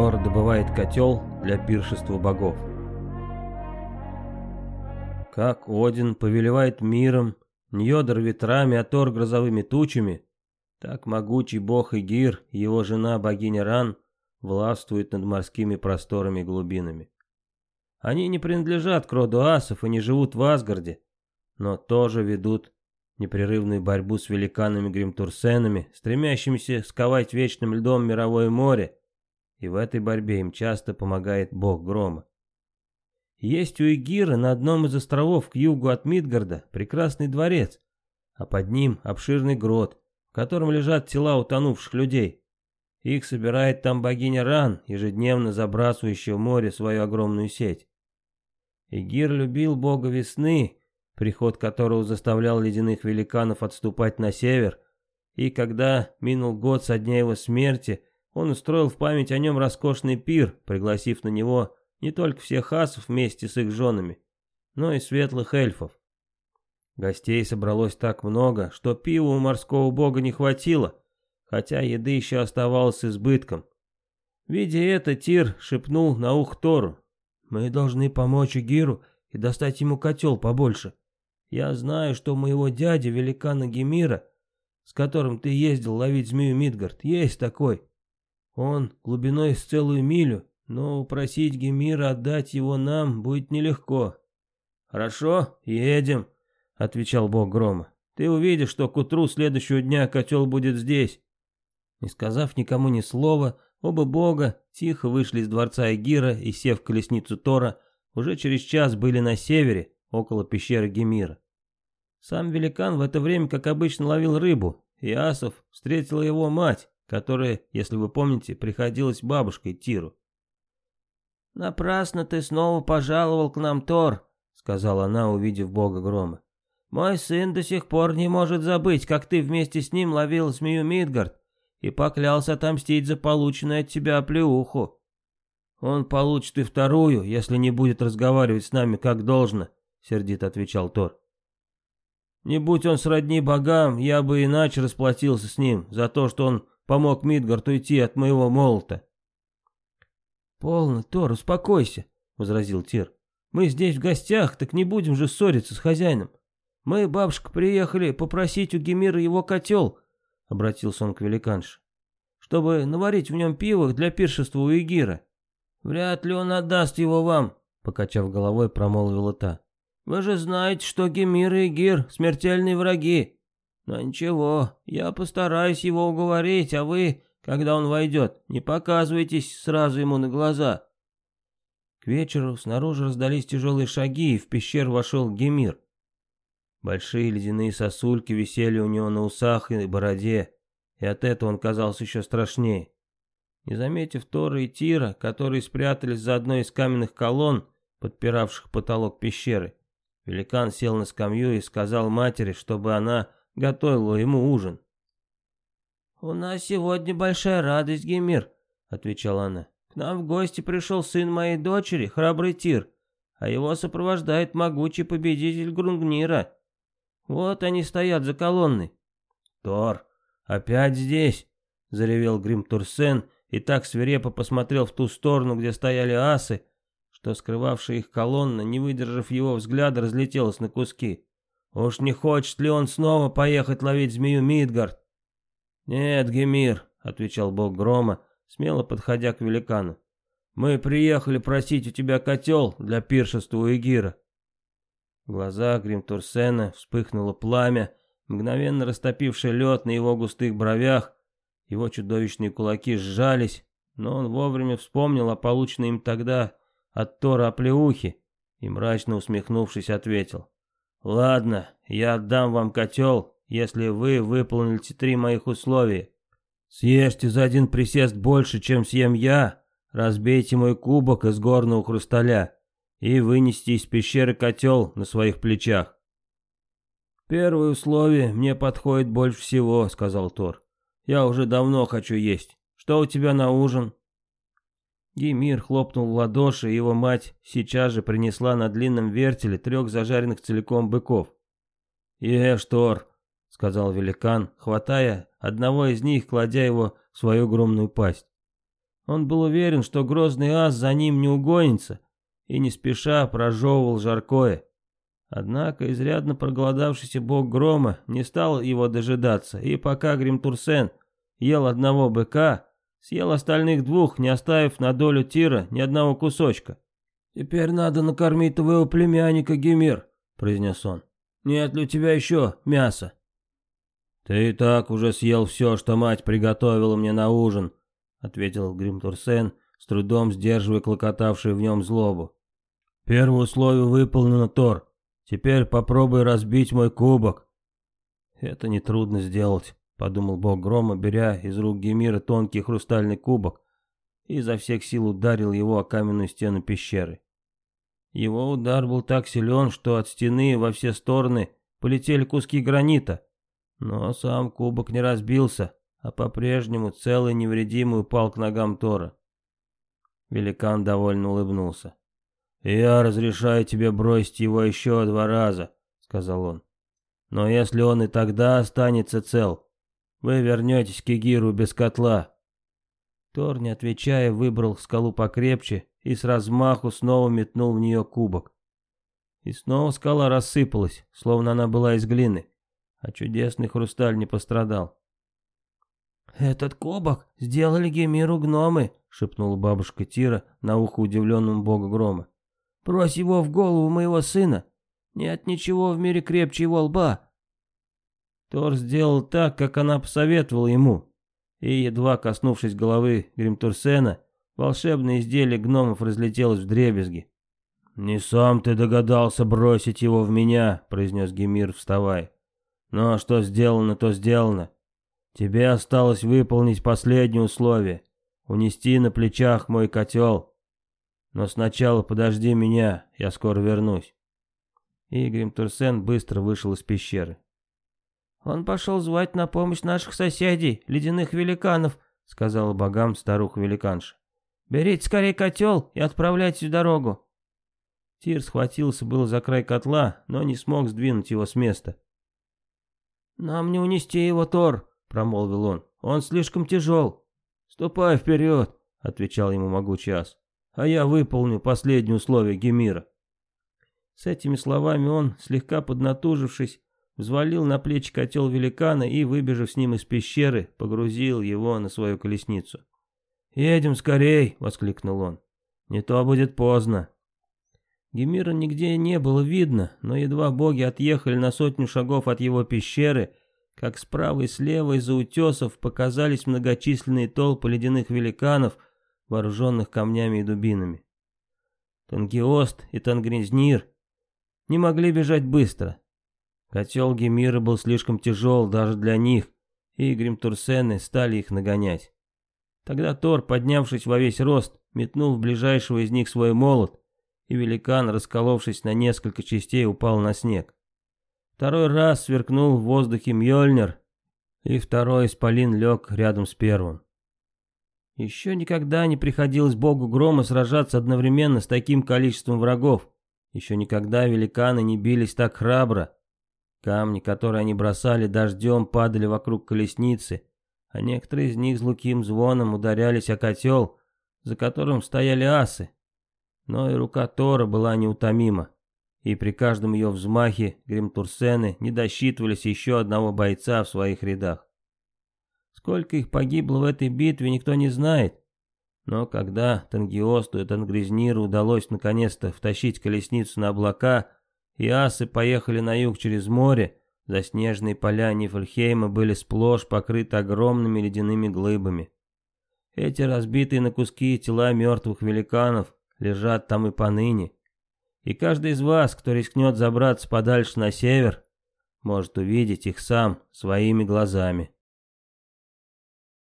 Тор добывает котел для пиршества богов. Как Один повелевает миром, Ньодер ветрами, а Тор грозовыми тучами, так могучий бог Игир и его жена богиня Ран властвуют над морскими просторами и глубинами. Они не принадлежат к роду асов и не живут в Асгарде, но тоже ведут непрерывную борьбу с великанами Гримтурсенами, стремящимися сковать вечным льдом мировое море, и в этой борьбе им часто помогает бог грома. Есть у Игира на одном из островов к югу от Мидгарда прекрасный дворец, а под ним обширный грот, в котором лежат тела утонувших людей. Их собирает там богиня Ран, ежедневно забрасывающая в море свою огромную сеть. Игир любил бога весны, приход которого заставлял ледяных великанов отступать на север, и когда минул год со дня его смерти, он устроил в память о нем роскошный пир, пригласив на него не только всех асов вместе с их женами, но и светлых эльфов. Гостей собралось так много, что пива у морского бога не хватило, хотя еды еще оставалось избытком. Видя это, Тир шепнул на ух Тору. «Мы должны помочь Игиру и достать ему котел побольше. Я знаю, что у моего дяди, великана Гемира, с которым ты ездил ловить змею Мидгард, есть такой. Он глубиной с целую милю, но упросить Гемира отдать его нам будет нелегко. Хорошо, едем, отвечал бог грома. Ты увидишь, что к утру следующего дня котел будет здесь. Не сказав никому ни слова, оба бога тихо вышли из дворца Эгира и, сев в колесницу Тора, уже через час были на севере, около пещеры Гемира. Сам великан в это время, как обычно, ловил рыбу, и Асов встретила его мать, которая, если вы помните, приходилась бабушкой Тиру. «Напрасно ты снова пожаловал к нам, Тор», — сказала она, увидев бога грома. «Мой сын до сих пор не может забыть, как ты вместе с ним ловил змею Мидгард и поклялся отомстить за полученную от тебя оплеуху. Он получит и вторую, если не будет разговаривать с нами как должно», — сердито отвечал Тор. «Не будь он сродни богам, я бы иначе расплатился с ним за то, что он помог Мидгард уйти от моего молота». «Полно, Тор, успокойся», — возразил Тир. «Мы здесь в гостях, так не будем же ссориться с хозяином. Мы, бабушка, приехали попросить у Гемира его котел», — обратился он к великанше, «чтобы наварить в нем пиво для пиршества у Игира». «Вряд ли он отдаст его вам», — покачав головой, промолвила та. «Вы же знаете, что Гемир и Игир — смертельные враги. Но ничего, я постараюсь его уговорить, а вы когда он войдет, не показывайтесь сразу ему на глаза. К вечеру снаружи раздались тяжелые шаги, и в пещеру вошел Гемир. Большие ледяные сосульки висели у него на усах и бороде, и от этого он казался еще страшнее. Не заметив Тора и Тира, которые спрятались за одной из каменных колонн, подпиравших потолок пещеры, великан сел на скамью и сказал матери, чтобы она готовила ему ужин. «У нас сегодня большая радость, Гемир», — отвечала она. «К нам в гости пришел сын моей дочери, храбрый Тир, а его сопровождает могучий победитель Грунгнира. Вот они стоят за колонной». «Тор, опять здесь?» — заревел Грим Турсен и так свирепо посмотрел в ту сторону, где стояли асы, что скрывавшая их колонна, не выдержав его взгляда, разлетелась на куски. «Уж не хочет ли он снова поехать ловить змею Мидгард?» «Нет, Гемир», — отвечал бог грома, смело подходя к великану. «Мы приехали просить у тебя котел для пиршества у Эгира». В глазах Гримтурсена вспыхнуло пламя, мгновенно растопившее лед на его густых бровях. Его чудовищные кулаки сжались, но он вовремя вспомнил о полученной им тогда от Тора оплеухе и, мрачно усмехнувшись, ответил. «Ладно, я отдам вам котел, если вы выполните три моих условия. Съешьте за один присест больше, чем съем я, разбейте мой кубок из горного хрусталя и вынесите из пещеры котел на своих плечах. «Первое условие мне подходит больше всего», — сказал Тор. «Я уже давно хочу есть. Что у тебя на ужин?» Гимир хлопнул в ладоши, и его мать сейчас же принесла на длинном вертеле трех зажаренных целиком быков. «Ешь, Тор, — сказал великан, хватая одного из них, кладя его в свою огромную пасть. Он был уверен, что грозный ас за ним не угонится, и не спеша прожевывал жаркое. Однако изрядно проголодавшийся бог грома не стал его дожидаться, и пока Гримтурсен ел одного быка, съел остальных двух, не оставив на долю тира ни одного кусочка. «Теперь надо накормить твоего племянника, Гемир», — произнес он. «Нет ли у тебя еще мяса?» «Ты и так уже съел все, что мать приготовила мне на ужин», — ответил Гримтурсен, с трудом сдерживая клокотавшую в нем злобу. «Первое условие выполнено, Тор. Теперь попробуй разбить мой кубок». «Это нетрудно сделать», — подумал бог грома, беря из рук Гемира тонкий хрустальный кубок и изо всех сил ударил его о каменную стену пещеры. Его удар был так силен, что от стены во все стороны полетели куски гранита, но сам кубок не разбился, а по-прежнему целый невредимый упал к ногам Тора. Великан довольно улыбнулся. «Я разрешаю тебе бросить его еще два раза», — сказал он. «Но если он и тогда останется цел, вы вернетесь к Игиру без котла». Тор, не отвечая, выбрал скалу покрепче и с размаху снова метнул в нее кубок. И снова скала рассыпалась, словно она была из глины, а чудесный хрусталь не пострадал. «Этот кубок сделали Гемиру гномы», — шепнула бабушка Тира на ухо удивленному богу грома. «Брось его в голову моего сына. Нет ничего в мире крепче его лба». Тор сделал так, как она посоветовала ему, и, едва коснувшись головы Гримтурсена, волшебное изделие гномов разлетелось в дребезги. «Не сам ты догадался бросить его в меня», — произнес Гемир, вставая. «Но что сделано, то сделано. Тебе осталось выполнить последнее условие — унести на плечах мой котел. Но сначала подожди меня, я скоро вернусь». И Гримтурсен быстро вышел из пещеры. «Он пошел звать на помощь наших соседей, ледяных великанов», — сказала богам старуха-великанша. «Берите скорее котел и отправляйтесь в дорогу». Тир схватился было за край котла, но не смог сдвинуть его с места. «Нам не унести его, Тор», — промолвил он. «Он слишком тяжел». «Ступай вперед», — отвечал ему могучий ас. «А я выполню последнее условие Гемира». С этими словами он, слегка поднатужившись, взвалил на плечи котел великана и, выбежав с ним из пещеры, погрузил его на свою колесницу. «Едем скорей!» — воскликнул он. «Не то будет поздно!» Гемира нигде не было видно, но едва боги отъехали на сотню шагов от его пещеры, как справа и слева из-за утесов показались многочисленные толпы ледяных великанов, вооруженных камнями и дубинами. Тангиост и Тангризнир не могли бежать быстро, Котел Гемира был слишком тяжел даже для них, и Гримтурсены стали их нагонять. Тогда Тор, поднявшись во весь рост, метнул в ближайшего из них свой молот, и великан, расколовшись на несколько частей, упал на снег. Второй раз сверкнул в воздухе Мьёльнир, и второй исполин лег рядом с первым. Еще никогда не приходилось богу грома сражаться одновременно с таким количеством врагов. Еще никогда великаны не бились так храбро. Камни, которые они бросали дождем, падали вокруг колесницы, а некоторые из них с луким звоном ударялись о котел, за которым стояли асы. Но и рука Тора была неутомима, и при каждом ее взмахе Гримтурсены не досчитывались еще одного бойца в своих рядах. Сколько их погибло в этой битве, никто не знает. Но когда Тангиосту и Тангризниру удалось наконец-то втащить колесницу на облака, и асы поехали на юг через море, заснеженные поля Нифльхейма были сплошь покрыты огромными ледяными глыбами. Эти разбитые на куски тела мертвых великанов лежат там и поныне. И каждый из вас, кто рискнет забраться подальше на север, может увидеть их сам своими глазами.